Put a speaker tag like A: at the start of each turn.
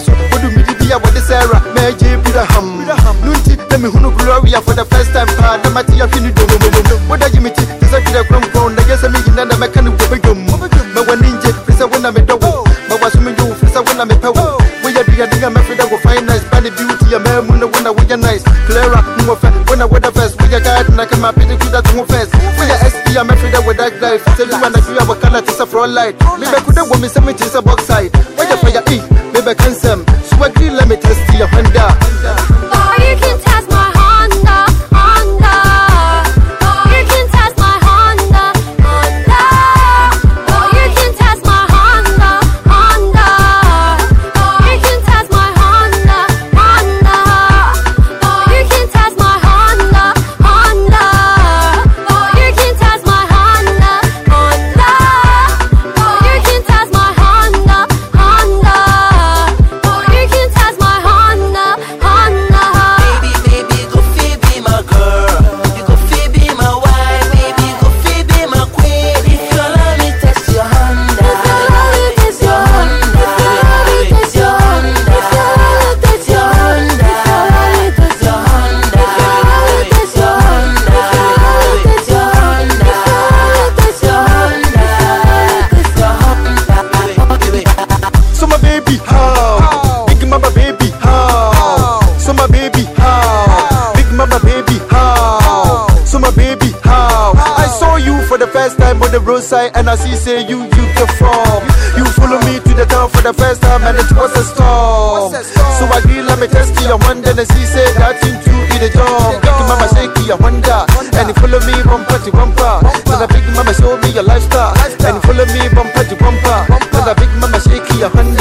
A: so wodu midi bia wɔde sɛra mɛgye biraham no nti na mehunu gloria for the first time paa na mate ahwe no dwom wodagye me ti te sɛ twerɛ kurom kɔn na gye sɛ menyina na mɛka no wɔbɛdwom mɛw'ani ngye firi sɛ wo na medɔ wo mɛwa so mendwo wo firi sɛ wo na mepɛ wo woyɛ duaden a mɛfrɛ dɛ wo nice, bane beauty a maamu na wo na woyɛ nice. Clara nwɔfɛ wo na wodɛ first woyɛ guide na kama pete kuda to ho first are sp I'm afraid dɛ wo dark life. Sɛ luwa na hwe a wɔkala te sɛ frolight mebɛkuda wɔ me sɛ mekyiri box side. Woyɛ faya e for the first time on the roadside and I see say you you perform. You follow me to the town for the first time and it was a storm. So I agree, let me test you, I wonder and see say that into be the job. Big mama shake you, I wonder. And you follow me bumper to bumper. Then the big mama show me your lifestyle. And you follow me bumper to bumper. Then the big mama shake you, I wonder.